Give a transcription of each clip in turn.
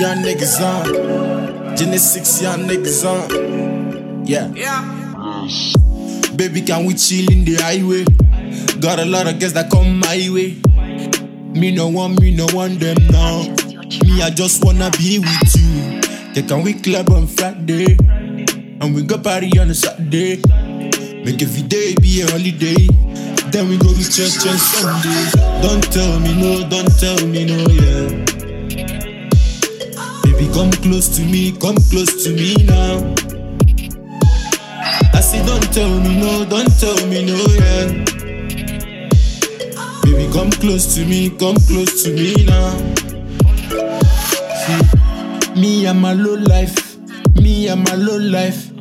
niggas on. Genesis, young niggas on. Yeah. Yeah. Baby, can we chill in the highway? Got a lot of girls that come my way. Me no want, me no want them now. Me, I just wanna be with you. Yeah, can we club on Friday? And we go party on a Saturday. Make every day be a holiday. Then we go to church on Sunday. Don't tell me no, don't tell me no, yeah. Baby, come close to me, come close to me now. I say, don't tell me no, don't tell me no, yeah. Baby, come close to me, come close to me now. Me and my low life, me and my low life.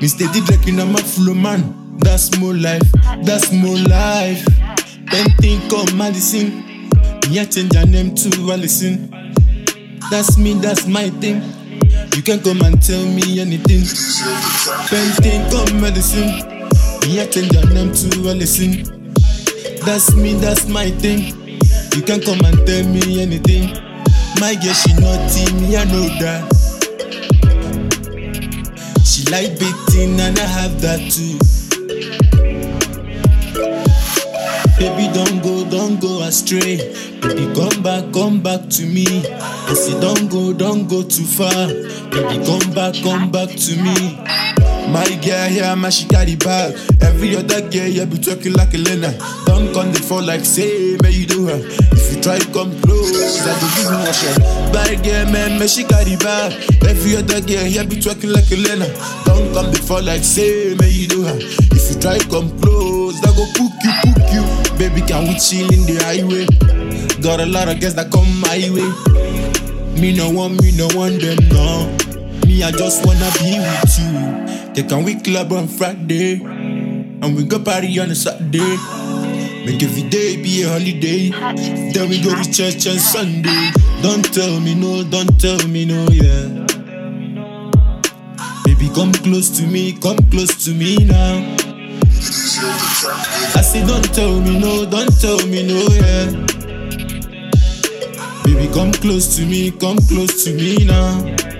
Me steady drinking on my flow, man. That's more life, that's more life. Then think of medicine. Me, I change your name to Allison. That's me, that's my thing. You can come and tell me anything. Think of medicine. Me, I change your name to Allison. That's me, that's my thing. You can come and tell me anything. My girl, she naughty, me, I know that. She like beating and I have that too. Baby, don't go, don't go astray. Baby, come back, come back to me. I say, don't go, don't go too far. Baby, come back, come back to me. My girl here, my she it back. Every other girl, you be talking like a Lena. Don't come the fall like say, may you do her. If you try come close, I go give you a. My girl, man, man, she it back. Every other girl here be talking like a Lena. Don't come the fall like say, may you do her. If you try come close, I go cook you, cook you. Baby, can we chill in the highway? Got a lot of girls that come my way. Me no want, me no want them, no. Me, I just wanna be with you. Yeah, can we club on Friday? And we go party on a Saturday. Make every day be a holiday. Then we go to church on Sunday. Don't tell me no, don't tell me no, yeah. Baby, come close to me, come close to me now. Don't tell me no, don't tell me no, yeah. Baby, come close to me, come close to me now.